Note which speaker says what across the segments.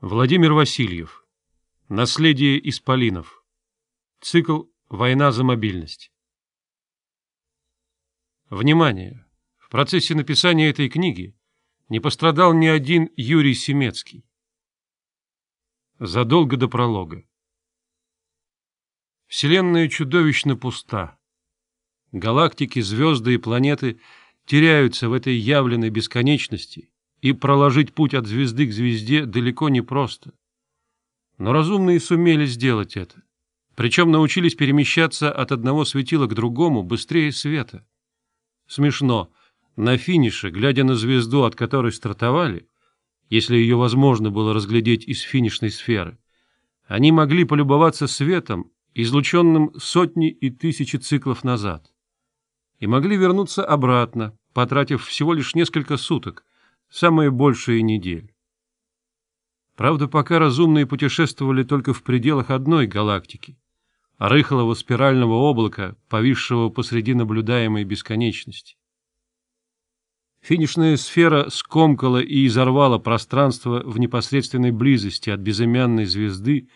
Speaker 1: Владимир Васильев. Наследие Исполинов. Цикл «Война за мобильность». Внимание! В процессе написания этой книги не пострадал ни один Юрий Семецкий. Задолго до пролога. Вселенная чудовищно пуста. Галактики, звезды и планеты теряются в этой явленной бесконечности и проложить путь от звезды к звезде далеко не просто. Но разумные сумели сделать это. Причем научились перемещаться от одного светила к другому быстрее света. Смешно. На финише, глядя на звезду, от которой стартовали, если ее возможно было разглядеть из финишной сферы, они могли полюбоваться светом, излученным сотни и тысячи циклов назад, и могли вернуться обратно, потратив всего лишь несколько суток, самые большие недели. Правда, пока разумные путешествовали только в пределах одной галактики, а рыхлого спирального облака, повисшего посреди наблюдаемой бесконечности. Финишная сфера скомкала и изорвала пространство в непосредственной близости от безымянной звезды,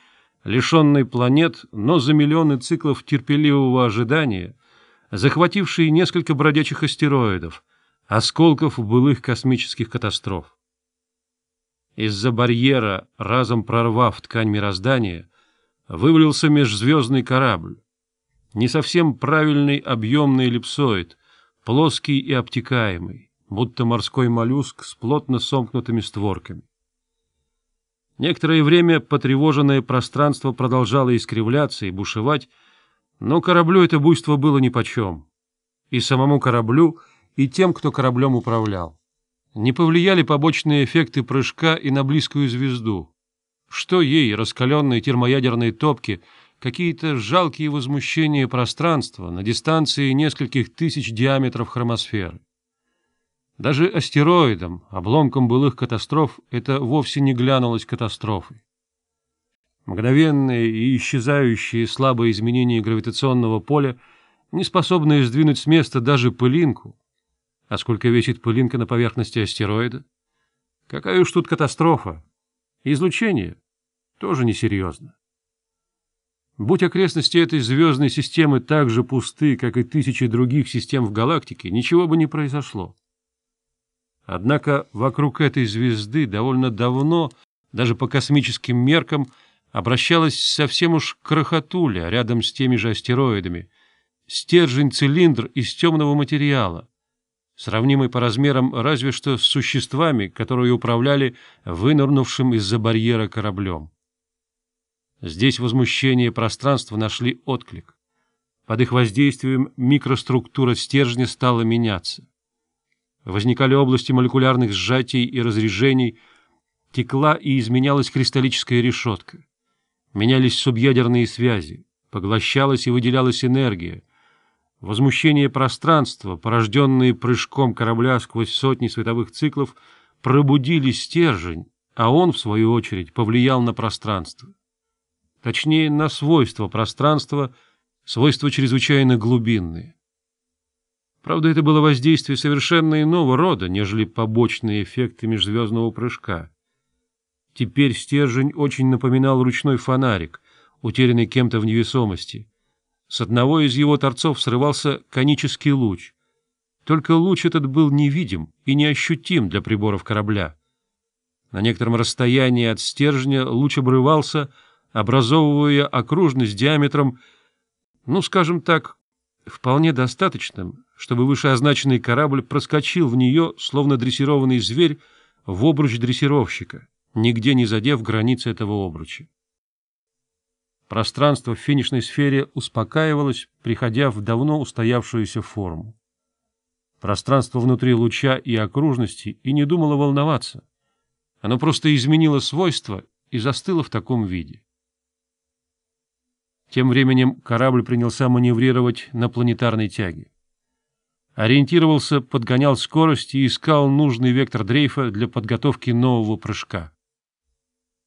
Speaker 1: лишенной планет, но за миллионы циклов терпеливого ожидания, захватившей несколько бродячих астероидов — осколков былых космических катастроф. Из-за барьера, разом прорвав ткань мироздания, вывалился межзвездный корабль. Не совсем правильный объемный эллипсоид, плоский и обтекаемый, будто морской моллюск с плотно сомкнутыми створками. Некоторое время потревоженное пространство продолжало искривляться и бушевать, но кораблю это буйство было нипочем. И самому кораблю — и тем, кто кораблем управлял. Не повлияли побочные эффекты прыжка и на близкую звезду. Что ей, раскаленные термоядерные топки какие-то жалкие возмущения пространства на дистанции нескольких тысяч диаметров хромосферы. Даже астероидом, обломком былых катастроф, это вовсе не глянулось катастрофой. Мгновенные и исчезающие слабые изменения гравитационного поля, не способные сдвинуть с места даже пылинку, а сколько весит пылинка на поверхности астероида? Какая уж тут катастрофа! Излучение тоже несерьезно. Будь окрестности этой звездной системы так же пусты, как и тысячи других систем в галактике, ничего бы не произошло. Однако вокруг этой звезды довольно давно, даже по космическим меркам, обращалась совсем уж крохотуля рядом с теми же астероидами, стержень-цилиндр из темного материала, сравнимый по размерам разве что с существами, которые управляли вынырнувшим из-за барьера кораблем. Здесь возмущение пространства нашли отклик. Под их воздействием микроструктура стержня стала меняться. Возникали области молекулярных сжатий и разрежений, текла и изменялась кристаллическая решетка. Менялись субъядерные связи, поглощалась и выделялась энергия — Возмущение пространства, порожденные прыжком корабля сквозь сотни световых циклов, пробудили стержень, а он, в свою очередь, повлиял на пространство. Точнее, на свойства пространства, свойства чрезвычайно глубинные. Правда, это было воздействие совершенно иного рода, нежели побочные эффекты межзвездного прыжка. Теперь стержень очень напоминал ручной фонарик, утерянный кем-то в невесомости — с одного из его торцов срывался конический луч. Только луч этот был невидим и неощутим для приборов корабля. На некотором расстоянии от стержня луч обрывался, образовывая окружность диаметром, ну, скажем так, вполне достаточным, чтобы вышеозначенный корабль проскочил в нее, словно дрессированный зверь, в обруч дрессировщика, нигде не задев границы этого обруча. Пространство в финишной сфере успокаивалось, приходя в давно устоявшуюся форму. Пространство внутри луча и окружности и не думало волноваться. Оно просто изменило свойства и застыло в таком виде. Тем временем корабль принялся маневрировать на планетарной тяге. Ориентировался, подгонял скорость и искал нужный вектор дрейфа для подготовки нового прыжка.